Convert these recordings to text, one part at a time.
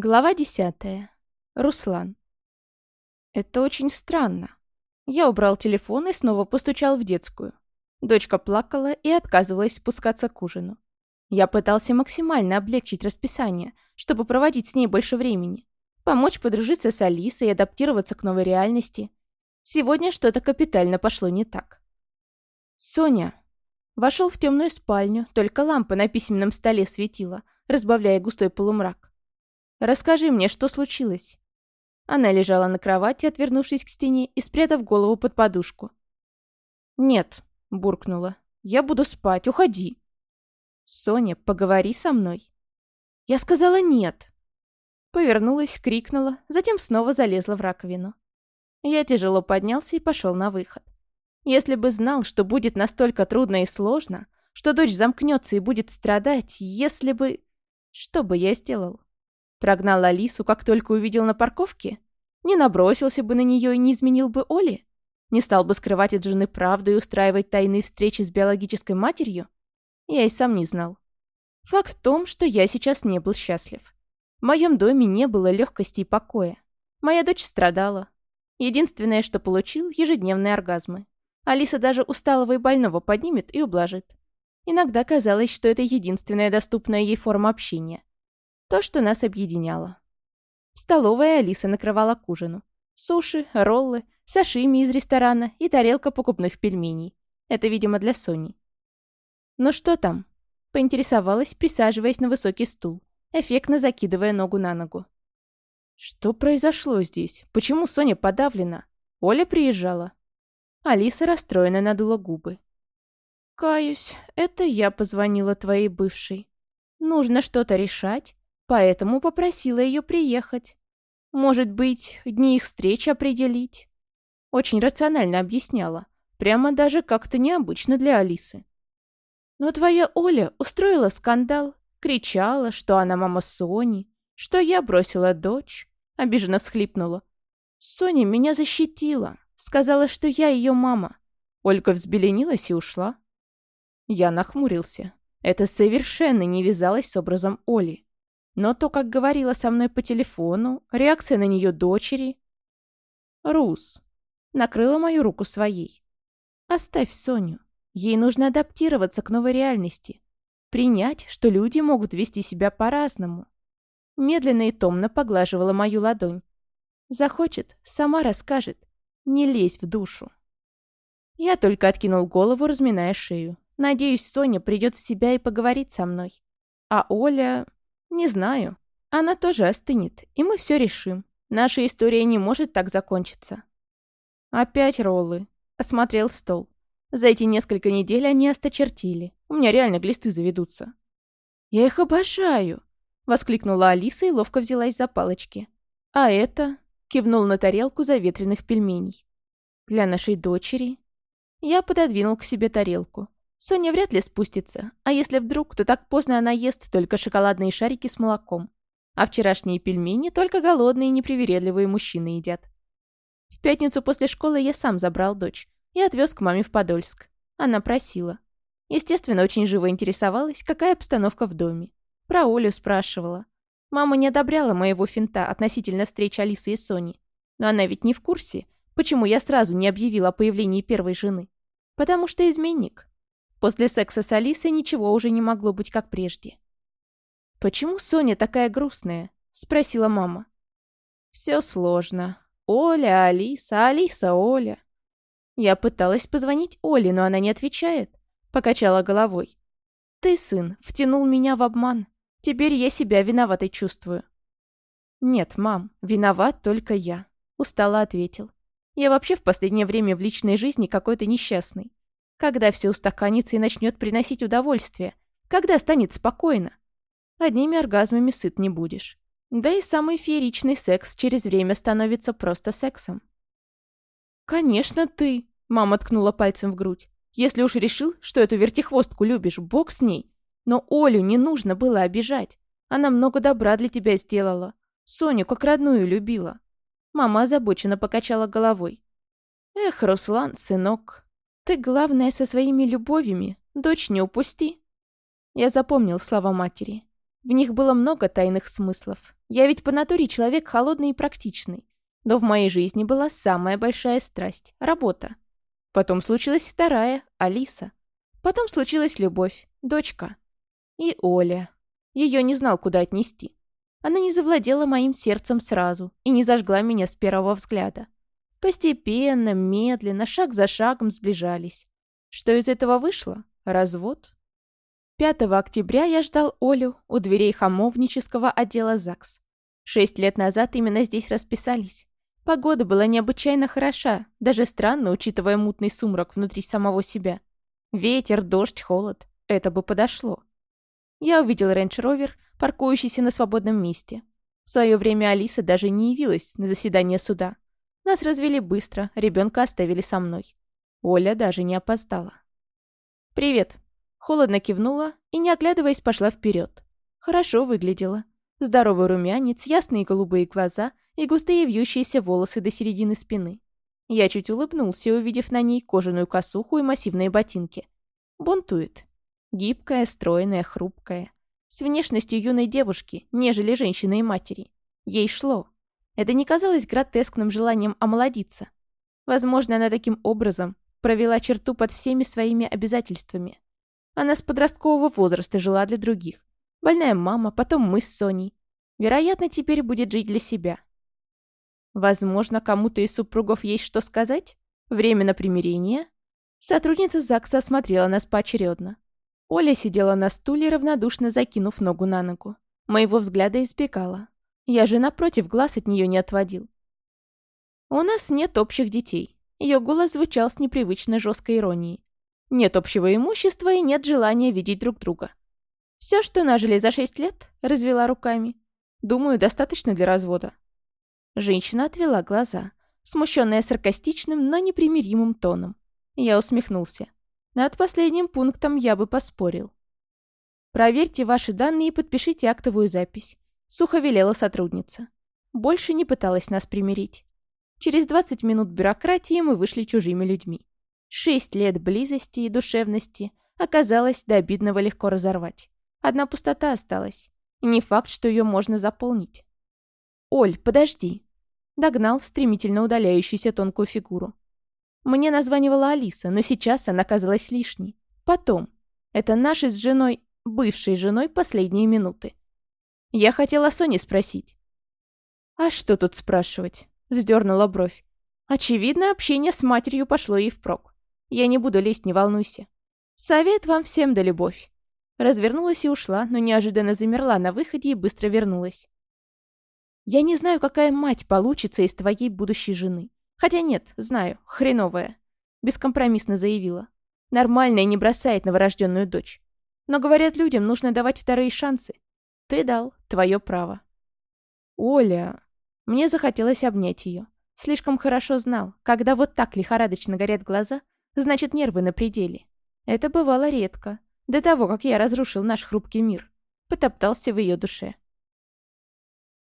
Глава десятая. Руслан. Это очень странно. Я убрал телефон и снова постучал в детскую. Дочка плакала и отказывалась спускаться к ужину. Я пытался максимально облегчить расписание, чтобы проводить с ней больше времени, помочь подружиться с Алисой и адаптироваться к новой реальности. Сегодня что-то капитально пошло не так. «Соня!» Вошел в темную спальню, только лампа на письменном столе светила, разбавляя густой полумрак. Расскажи мне, что случилось?» Она лежала на кровати, отвернувшись к стене и спрятав голову под подушку. «Нет», — буркнула. «Я буду спать, уходи». «Соня, поговори со мной». «Я сказала нет». Повернулась, крикнула, затем снова залезла в раковину. Я тяжело поднялся и пошел на выход. Если бы знал, что будет настолько трудно и сложно, что дочь замкнется и будет страдать, если бы... Что бы я сделал? Прогнал Алису, как только увидел на парковке? Не набросился бы на нее и не изменил бы Оли? Не стал бы скрывать от жены правду и устраивать тайные встречи с биологической матерью? Я и сам не знал. Факт в том, что я сейчас не был счастлив. В моем доме не было легкости и покоя. Моя дочь страдала. Единственное, что получил, ежедневные оргазмы. Алиса даже усталого и больного поднимет и ублажит. Иногда казалось, что это единственная доступная ей форма общения. То, что нас объединяло. В столовой Алиса накрывала к ужину. Суши, роллы, сашими из ресторана и тарелка покупных пельменей. Это, видимо, для Сони. «Ну что там?» — поинтересовалась, присаживаясь на высокий стул, эффектно закидывая ногу на ногу. «Что произошло здесь? Почему Соня подавлена? Оля приезжала?» Алиса расстроенно надула губы. «Каюсь, это я позвонила твоей бывшей. Нужно что-то решать, Поэтому попросила ее приехать. Может быть, дни их встречи определить. Очень рационально объясняла. Прямо даже как-то необычно для Алисы. Но твоя Оля устроила скандал, кричала, что она мама Сони, что я бросила дочь. Обиженно всхлипнула. Соня меня защитила, сказала, что я ее мама. Ольга взбеленилась и ушла. Я нахмурился. Это совершенно не вязалось с образом Оли. Но то, как говорила со мной по телефону, реакция на нее дочери... Рус. Накрыла мою руку своей. Оставь Соню. Ей нужно адаптироваться к новой реальности. Принять, что люди могут вести себя по-разному. Медленно и томно поглаживала мою ладонь. Захочет, сама расскажет. Не лезь в душу. Я только откинул голову, разминая шею. Надеюсь, Соня придет в себя и поговорит со мной. А Оля... «Не знаю. Она тоже остынет, и мы все решим. Наша история не может так закончиться». «Опять роллы», — осмотрел стол. «За эти несколько недель они осточертили. У меня реально глисты заведутся». «Я их обожаю!» — воскликнула Алиса и ловко взялась за палочки. «А это...» — кивнул на тарелку заветренных пельменей. «Для нашей дочери...» Я пододвинул к себе тарелку. Соня вряд ли спустится, а если вдруг, то так поздно она ест только шоколадные шарики с молоком. А вчерашние пельмени только голодные и непривередливые мужчины едят. В пятницу после школы я сам забрал дочь и отвез к маме в Подольск. Она просила. Естественно, очень живо интересовалась, какая обстановка в доме. Про Олю спрашивала. Мама не одобряла моего финта относительно встречи Алисы и Сони. Но она ведь не в курсе, почему я сразу не объявила о появлении первой жены. Потому что изменник. После секса с Алисой ничего уже не могло быть как прежде. «Почему Соня такая грустная?» — спросила мама. «Все сложно. Оля, Алиса, Алиса, Оля». Я пыталась позвонить Оле, но она не отвечает. Покачала головой. «Ты, сын, втянул меня в обман. Теперь я себя виноватой чувствую». «Нет, мам, виноват только я», — устало ответил. «Я вообще в последнее время в личной жизни какой-то несчастный. Когда все устаканится и начнет приносить удовольствие? Когда станет спокойно? Одними оргазмами сыт не будешь. Да и самый фееричный секс через время становится просто сексом. «Конечно ты!» — мама ткнула пальцем в грудь. «Если уж решил, что эту вертихвостку любишь, бог с ней. Но Олю не нужно было обижать. Она много добра для тебя сделала. Соню как родную любила». Мама озабоченно покачала головой. «Эх, Руслан, сынок, ты, главное, со своими любовями. Дочь не упусти. Я запомнил слова матери. В них было много тайных смыслов. Я ведь по натуре человек холодный и практичный. Но в моей жизни была самая большая страсть — работа. Потом случилась вторая — Алиса. Потом случилась любовь, дочка. И Оля. Ее не знал, куда отнести. Она не завладела моим сердцем сразу и не зажгла меня с первого взгляда. Постепенно, медленно, шаг за шагом сближались. Что из этого вышло? Развод? 5 октября я ждал Олю у дверей хамовнического отдела ЗАГС. Шесть лет назад именно здесь расписались. Погода была необычайно хороша, даже странно, учитывая мутный сумрак внутри самого себя. Ветер, дождь, холод. Это бы подошло. Я увидел рейндж-ровер, паркующийся на свободном месте. В свое время Алиса даже не явилась на заседание суда. Нас развели быстро, ребенка оставили со мной. Оля даже не опоздала. «Привет». Холодно кивнула и, не оглядываясь, пошла вперед. Хорошо выглядела. Здоровый румянец, ясные голубые глаза и густые вьющиеся волосы до середины спины. Я чуть улыбнулся, увидев на ней кожаную косуху и массивные ботинки. Бунтует. Гибкая, стройная, хрупкая. С внешностью юной девушки, нежели женщины и матери. Ей шло. Это не казалось гротескным желанием омолодиться. Возможно, она таким образом провела черту под всеми своими обязательствами. Она с подросткового возраста жила для других. Больная мама, потом мы с Соней. Вероятно, теперь будет жить для себя. Возможно, кому-то из супругов есть что сказать? Время на примирение? Сотрудница ЗАГСа осмотрела нас поочередно. Оля сидела на стуле, равнодушно закинув ногу на ногу. Моего взгляда избегала. Я же напротив глаз от нее не отводил. «У нас нет общих детей». Ее голос звучал с непривычно жесткой иронией. «Нет общего имущества и нет желания видеть друг друга». «Все, что нажили за шесть лет», — развела руками. «Думаю, достаточно для развода». Женщина отвела глаза, смущенная саркастичным, но непримиримым тоном. Я усмехнулся. Над последним пунктом я бы поспорил. «Проверьте ваши данные и подпишите актовую запись», — сухо велела сотрудница. Больше не пыталась нас примирить. Через 20 минут бюрократии мы вышли чужими людьми. Шесть лет близости и душевности оказалось до обидного легко разорвать. Одна пустота осталась. И не факт, что ее можно заполнить. «Оль, подожди!» Догнал стремительно удаляющуюся тонкую фигуру. Мне названивала Алиса, но сейчас она казалась лишней. Потом. Это наши с женой, бывшей женой, последние минуты. Я хотела Соне спросить. «А что тут спрашивать?» — вздернула бровь. Очевидно, общение с матерью пошло ей впрок. Я не буду лезть, не волнуйся. Совет вам всем да любовь. Развернулась и ушла, но неожиданно замерла на выходе и быстро вернулась. Я не знаю, какая мать получится из твоей будущей жены. Хотя нет, знаю, хреновая. Бескомпромиссно заявила. Нормальная не бросает новорожденную дочь. Но, говорят, людям нужно давать вторые шансы. Ты дал, твое право. Оля... Мне захотелось обнять ее. Слишком хорошо знал, когда вот так лихорадочно горят глаза, значит нервы на пределе. Это бывало редко, до того, как я разрушил наш хрупкий мир. Потоптался в ее душе.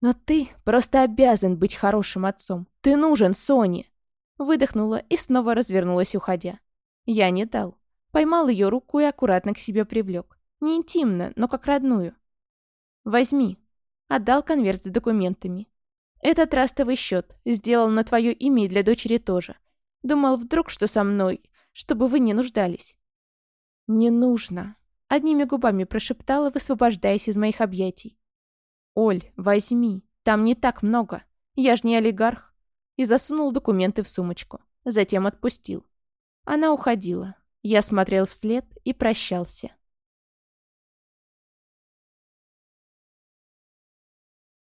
«Но ты просто обязан быть хорошим отцом. Ты нужен Соне!» Выдохнула и снова развернулась, уходя. Я не дал. Поймал ее руку и аккуратно к себе привлек. Не интимно, но как родную. «Возьми». Отдал конверт с документами. «Это трастовый счет. Сделал на твое имя и для дочери тоже. Думал вдруг, что со мной, чтобы вы не нуждались». «Не нужно», — одними губами прошептала, высвобождаясь из моих объятий. «Оль, возьми, там не так много. Я ж не олигарх». И засунул документы в сумочку. Затем отпустил. Она уходила. Я смотрел вслед и прощался.